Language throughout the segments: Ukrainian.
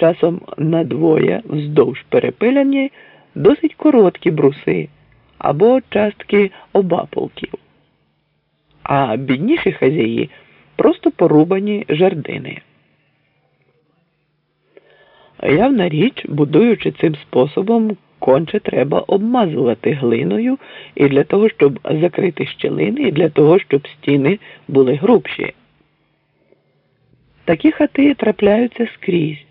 часом надвоє вздовж перепиляні досить короткі бруси або частки обаполків, а бідніші хазяї просто порубані жердини. Явна річ, будуючи цим способом, конче треба обмазувати глиною і для того, щоб закрити щілини, і для того, щоб стіни були грубші. Такі хати трапляються скрізь,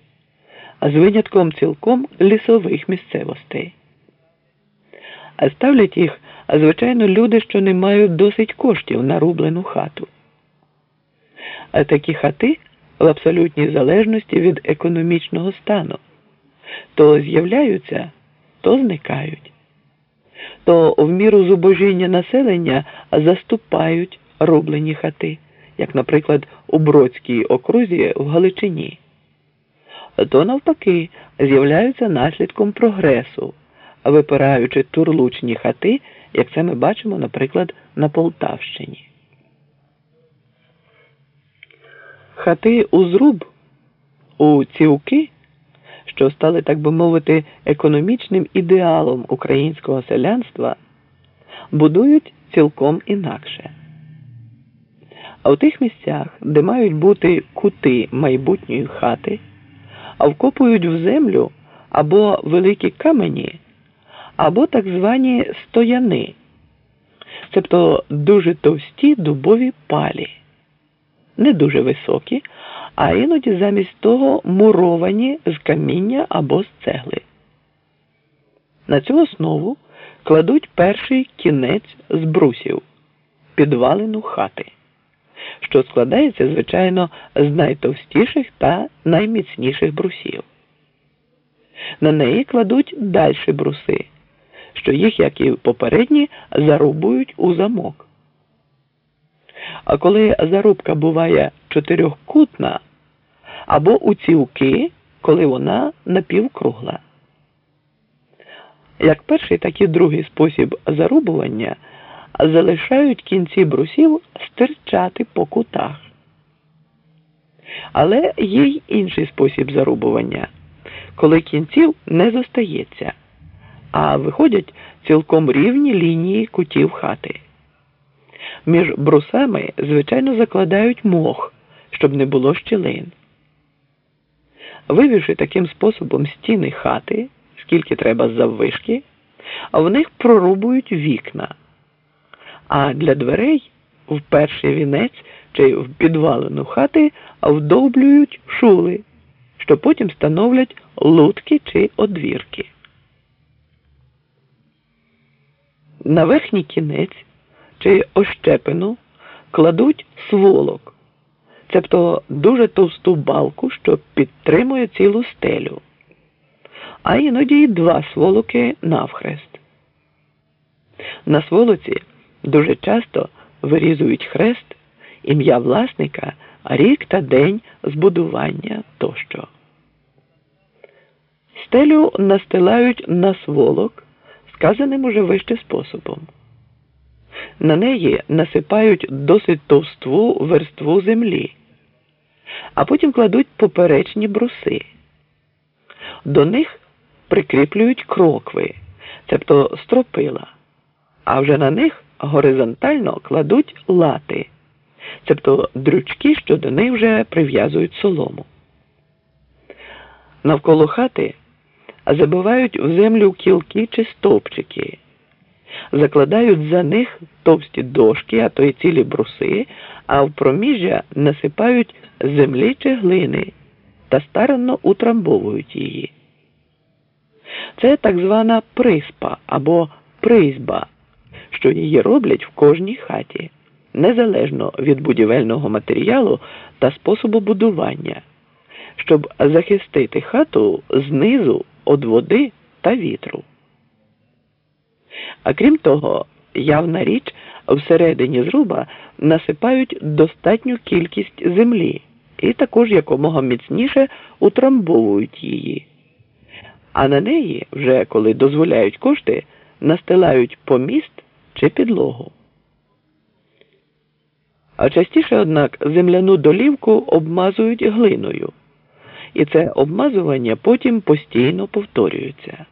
з винятком цілком лісових місцевостей. А ставлять їх, звичайно, люди, що не мають досить коштів на рублену хату. А такі хати в абсолютній залежності від економічного стану то з'являються, то зникають, то в міру зубожіння населення заступають рублені хати, як, наприклад, у Бродській окрузі в Галичині, то навпаки з'являються наслідком прогресу, випираючи турлучні хати, як це ми бачимо, наприклад, на Полтавщині. Хати у зруб, у цівки, що стали, так би мовити, економічним ідеалом українського селянства, будують цілком інакше. А в тих місцях, де мають бути кути майбутньої хати, а вкопують в землю або великі камені, або так звані стояни, тобто дуже товсті дубові палі не дуже високі, а іноді замість того муровані з каміння або з цегли. На цю основу кладуть перший кінець з брусів підвалину хати, що складається, звичайно, з найтовстіших та найміцніших брусів. На неї кладуть дальші бруси, що їх, як і попередні, зарубують у замок. А коли зарубка буває чотирьохкутна, або у цілки, коли вона напівкругла. Як перший, так і другий спосіб зарубування залишають кінці брусів стирчати по кутах. Але є й інший спосіб зарубування, коли кінців не зостається, а виходять цілком рівні лінії кутів хати. Між брусами, звичайно, закладають мох, щоб не було щілин. Вивівши таким способом стіни хати, скільки треба заввишки, а в них прорубують вікна. А для дверей в перший вінець чи в підвалену хати вдовблюють шули, що потім становлять лутки чи одвірки. На верхній кінець чи ощепину кладуть сволок, цебто дуже товсту балку, що підтримує цілу стелю, а іноді й два сволоки навхрест. На сволоці дуже часто вирізують хрест, ім'я власника, рік та день збудування тощо. Стелю настилають на сволок, сказаним уже вище способом. На неї насипають досить товству верству землі, а потім кладуть поперечні бруси. До них прикріплюють крокви, тобто стропила, а вже на них горизонтально кладуть лати, тобто дрючки, що до них вже прив'язують солому. Навколо хати забивають в землю кілки чи стовпчики закладають за них товсті дошки, а то й цілі бруси, а в проміжжя насипають землі чи глини та старанно утрамбовують її. Це так звана приспа або призьба, що її роблять в кожній хаті, незалежно від будівельного матеріалу та способу будування, щоб захистити хату знизу від води та вітру. А крім того, явна річ, всередині зруба насипають достатню кількість землі і також якомога міцніше утрамбовують її. А на неї, вже коли дозволяють кошти, настилають поміст чи підлогу. А частіше, однак, земляну долівку обмазують глиною і це обмазування потім постійно повторюється.